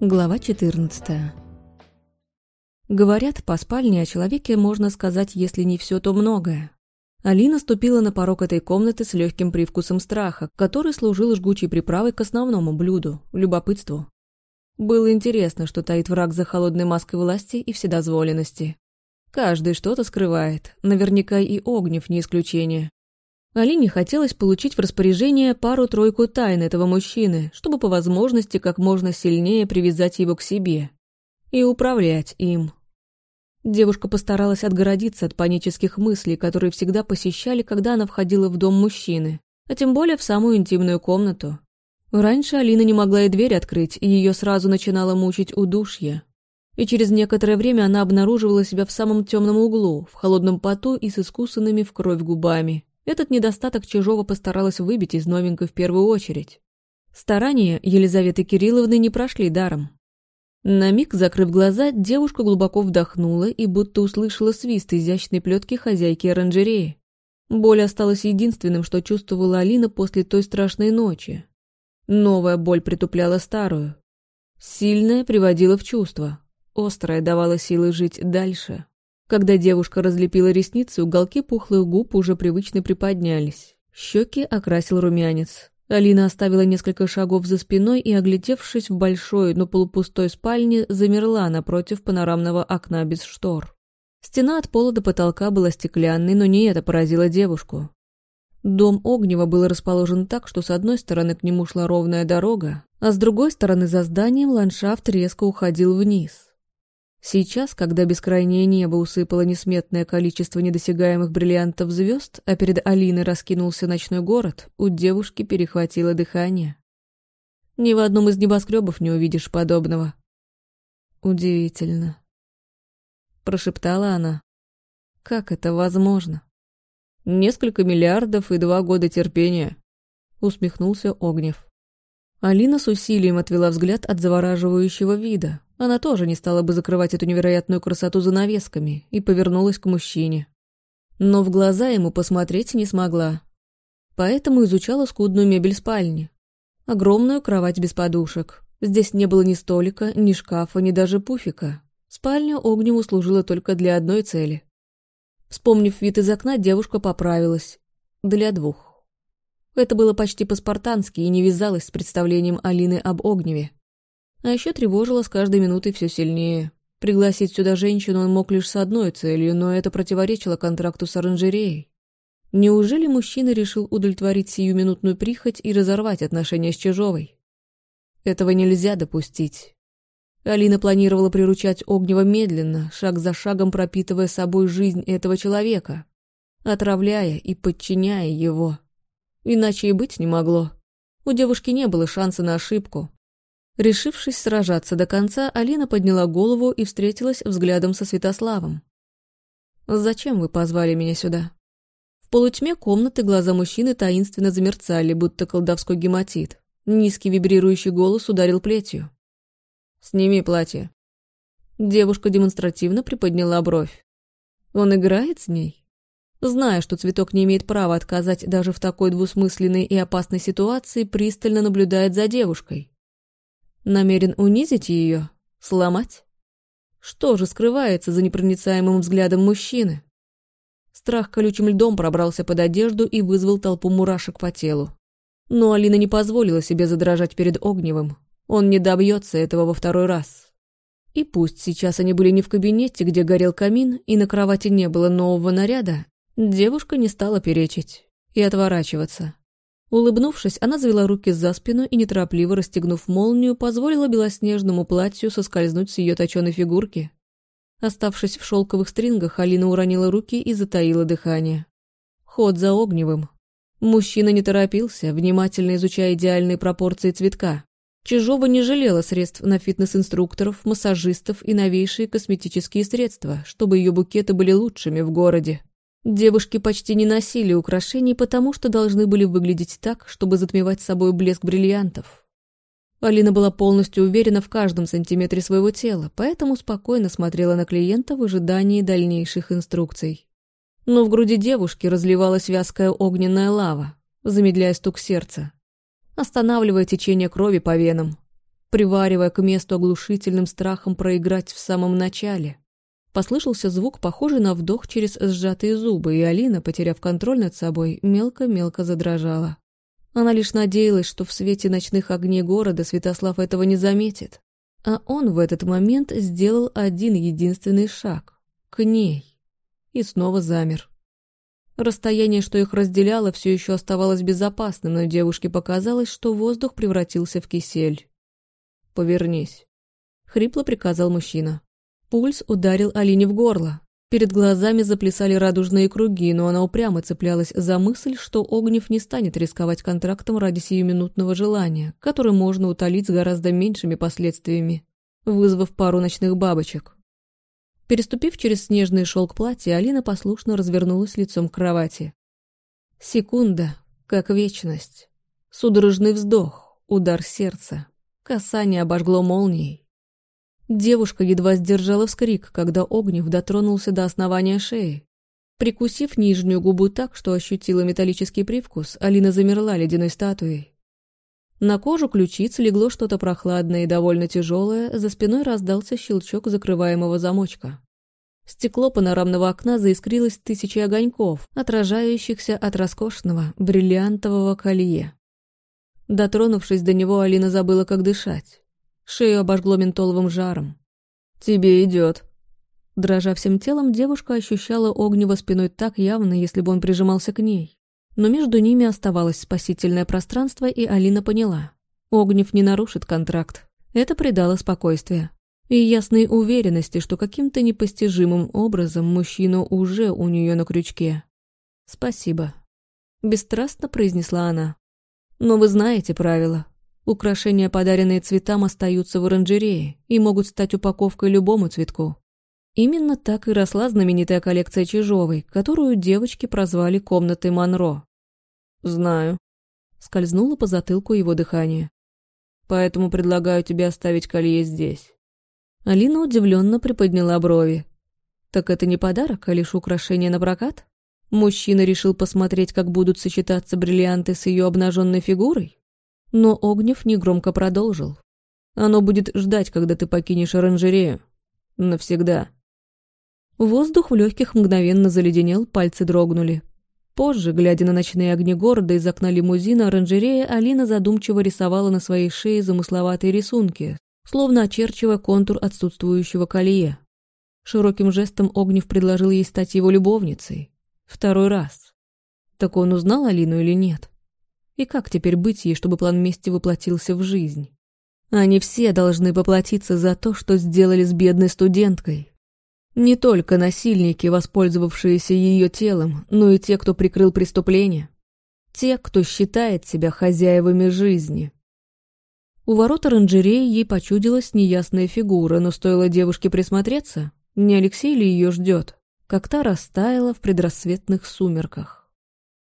Глава 14 Говорят, по спальне о человеке можно сказать, если не все, то многое. Алина ступила на порог этой комнаты с легким привкусом страха, который служил жгучей приправой к основному блюду – любопытству. Было интересно, что таит враг за холодной маской власти и вседозволенности. Каждый что-то скрывает, наверняка и Огнев не исключение. Алине хотелось получить в распоряжение пару-тройку тайн этого мужчины, чтобы по возможности как можно сильнее привязать его к себе и управлять им. Девушка постаралась отгородиться от панических мыслей, которые всегда посещали, когда она входила в дом мужчины, а тем более в самую интимную комнату. Раньше Алина не могла и дверь открыть, и ее сразу начинало мучить удушье. И через некоторое время она обнаруживала себя в самом темном углу, в холодном поту и с искусанными в кровь губами. Этот недостаток Чижова постаралась выбить из новенькой в первую очередь. Старания Елизаветы Кирилловны не прошли даром. На миг, закрыв глаза, девушка глубоко вдохнула и будто услышала свист изящной плетки хозяйки оранжереи. Боль осталась единственным, что чувствовала Алина после той страшной ночи. Новая боль притупляла старую. Сильная приводила в чувство. Острая давала силы жить дальше. Когда девушка разлепила ресницы, уголки пухлых губ уже привычно приподнялись. Щеки окрасил румянец. Алина оставила несколько шагов за спиной и, оглядевшись в большой, но полупустой спальне, замерла напротив панорамного окна без штор. Стена от пола до потолка была стеклянной, но не это поразило девушку. Дом Огнева был расположен так, что с одной стороны к нему шла ровная дорога, а с другой стороны за зданием ландшафт резко уходил вниз. Сейчас, когда бескрайнее небо усыпало несметное количество недосягаемых бриллиантов звезд, а перед Алиной раскинулся ночной город, у девушки перехватило дыхание. Ни в одном из небоскребов не увидишь подобного. Удивительно. Прошептала она. Как это возможно? Несколько миллиардов и два года терпения. Усмехнулся Огнев. Алина с усилием отвела взгляд от завораживающего вида, она тоже не стала бы закрывать эту невероятную красоту занавесками и повернулась к мужчине. Но в глаза ему посмотреть не смогла. Поэтому изучала скудную мебель спальни. Огромную кровать без подушек. Здесь не было ни столика, ни шкафа, ни даже пуфика. Спальня Огневу служила только для одной цели. Вспомнив вид из окна, девушка поправилась. Для двух. Это было почти по-спартански и не вязалось с представлением Алины об Огневе. А еще тревожило с каждой минутой все сильнее. Пригласить сюда женщину он мог лишь с одной целью, но это противоречило контракту с оранжереей. Неужели мужчина решил удовлетворить сиюминутную прихоть и разорвать отношения с Чижовой? Этого нельзя допустить. Алина планировала приручать Огнева медленно, шаг за шагом пропитывая собой жизнь этого человека, отравляя и подчиняя его. Иначе и быть не могло. У девушки не было шанса на ошибку, Решившись сражаться до конца, Алина подняла голову и встретилась взглядом со Святославом. «Зачем вы позвали меня сюда?» В полутьме комнаты глаза мужчины таинственно замерцали, будто колдовской гематит. Низкий вибрирующий голос ударил плетью. «Сними платье». Девушка демонстративно приподняла бровь. «Он играет с ней?» Зная, что цветок не имеет права отказать даже в такой двусмысленной и опасной ситуации, пристально наблюдает за девушкой. Намерен унизить ее? Сломать? Что же скрывается за непроницаемым взглядом мужчины? Страх колючим льдом пробрался под одежду и вызвал толпу мурашек по телу. Но Алина не позволила себе задрожать перед Огневым. Он не добьется этого во второй раз. И пусть сейчас они были не в кабинете, где горел камин, и на кровати не было нового наряда, девушка не стала перечить и отворачиваться. Улыбнувшись, она завела руки за спину и, неторопливо расстегнув молнию, позволила белоснежному платью соскользнуть с ее точеной фигурки. Оставшись в шелковых стрингах, Алина уронила руки и затаила дыхание. Ход за огневым. Мужчина не торопился, внимательно изучая идеальные пропорции цветка. Чижова не жалела средств на фитнес-инструкторов, массажистов и новейшие косметические средства, чтобы ее букеты были лучшими в городе. Девушки почти не носили украшений, потому что должны были выглядеть так, чтобы затмевать собой блеск бриллиантов. Алина была полностью уверена в каждом сантиметре своего тела, поэтому спокойно смотрела на клиента в ожидании дальнейших инструкций. Но в груди девушки разливалась вязкая огненная лава, замедляя стук сердца, останавливая течение крови по венам. приваривая к месту оглушительным страхом проиграть в самом начале. Послышался звук, похожий на вдох через сжатые зубы, и Алина, потеряв контроль над собой, мелко-мелко задрожала. Она лишь надеялась, что в свете ночных огней города Святослав этого не заметит. А он в этот момент сделал один единственный шаг. К ней. И снова замер. Расстояние, что их разделяло, все еще оставалось безопасным, но девушке показалось, что воздух превратился в кисель. «Повернись», — хрипло приказал мужчина. Пульс ударил Алине в горло. Перед глазами заплясали радужные круги, но она упрямо цеплялась за мысль, что Огнев не станет рисковать контрактом ради сиюминутного желания, которое можно утолить с гораздо меньшими последствиями, вызвав пару ночных бабочек. Переступив через снежный шелк платья, Алина послушно развернулась лицом к кровати. Секунда, как вечность. Судорожный вздох, удар сердца. Касание обожгло молнией. Девушка едва сдержала вскрик, когда Огнев дотронулся до основания шеи. Прикусив нижнюю губу так, что ощутила металлический привкус, Алина замерла ледяной статуей. На кожу ключиц легло что-то прохладное и довольно тяжелое, за спиной раздался щелчок закрываемого замочка. Стекло панорамного окна заискрилось тысячей огоньков, отражающихся от роскошного бриллиантового колье. Дотронувшись до него, Алина забыла, как дышать. Шею обожгло ментоловым жаром. «Тебе идет». Дрожа всем телом, девушка ощущала огнево спиной так явно, если бы он прижимался к ней. Но между ними оставалось спасительное пространство, и Алина поняла. Огнев не нарушит контракт. Это придало спокойствие. И ясной уверенности, что каким-то непостижимым образом мужчина уже у нее на крючке. «Спасибо», — бесстрастно произнесла она. «Но вы знаете правила. Украшения, подаренные цветам, остаются в оранжерее и могут стать упаковкой любому цветку. Именно так и росла знаменитая коллекция Чижовой, которую девочки прозвали «комнатой Монро». «Знаю», — скользнуло по затылку его дыхание. «Поэтому предлагаю тебе оставить колье здесь». Алина удивленно приподняла брови. «Так это не подарок, а лишь украшение на прокат?» Мужчина решил посмотреть, как будут сочетаться бриллианты с ее обнаженной фигурой? Но Огнев негромко продолжил. «Оно будет ждать, когда ты покинешь оранжерею. Навсегда». Воздух в легких мгновенно заледенел, пальцы дрогнули. Позже, глядя на ночные огни города из окна лимузина оранжерея, Алина задумчиво рисовала на своей шее замысловатые рисунки, словно очерчивая контур отсутствующего колье. Широким жестом Огнев предложил ей стать его любовницей. Второй раз. Так он узнал Алину или нет? И как теперь быть ей, чтобы план мести воплотился в жизнь? Они все должны поплатиться за то, что сделали с бедной студенткой. Не только насильники, воспользовавшиеся ее телом, но и те, кто прикрыл преступление. Те, кто считает себя хозяевами жизни. У ворот оранжереи ей почудилась неясная фигура, но стоило девушке присмотреться, не Алексей ли ее ждет, как та растаяла в предрассветных сумерках.